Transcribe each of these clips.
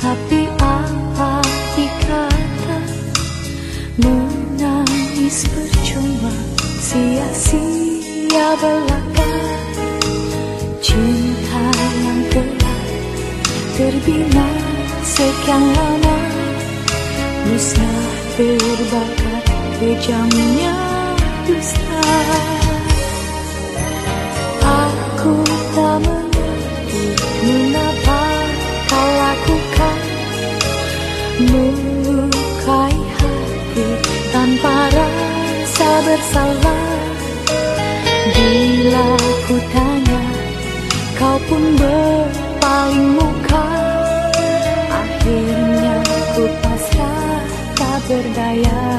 Tapi apa dikata? Menangis percuma Sia-sia belaka. Cinta yang telah terbina sekian lama. Musnah terbakar kejamnya Melukai hati tanpa rasa bersalah. Bila ku tanya kau pun berpaling muka? Akhirnya ku pasrah tak berdaya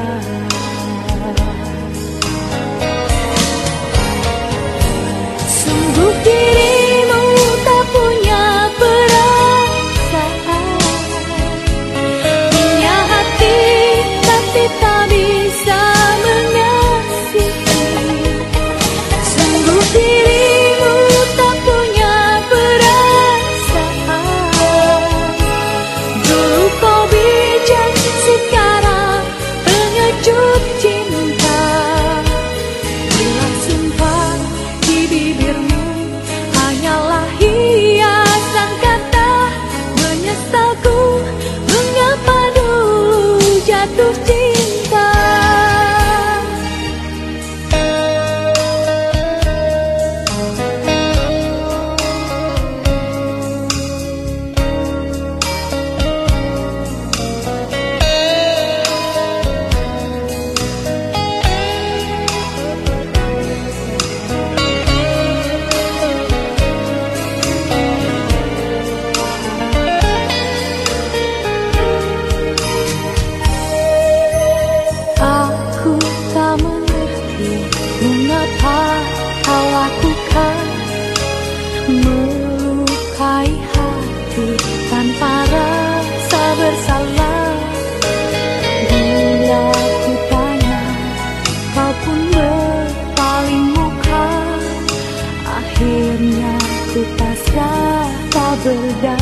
tanpa rasa bersalah. Bila ku tanya kau pun berpaling muka? Akhirnya ku pasrah tak berdaya